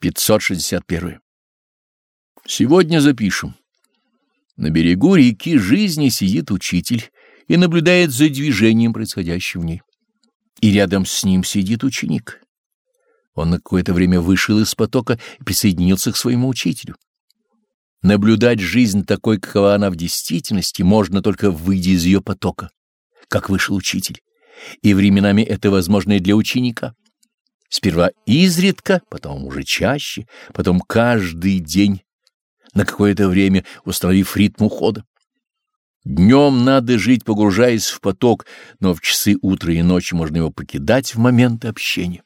561. Сегодня запишем. На берегу реки жизни сидит учитель и наблюдает за движением, происходящим в ней. И рядом с ним сидит ученик. Он на какое-то время вышел из потока и присоединился к своему учителю. Наблюдать жизнь такой, какова она в действительности, можно только выйдя из ее потока, как вышел учитель. И временами это возможно и для ученика. Сперва изредка, потом уже чаще, потом каждый день, на какое-то время установив ритм ухода. Днем надо жить, погружаясь в поток, но в часы утра и ночи можно его покидать в моменты общения.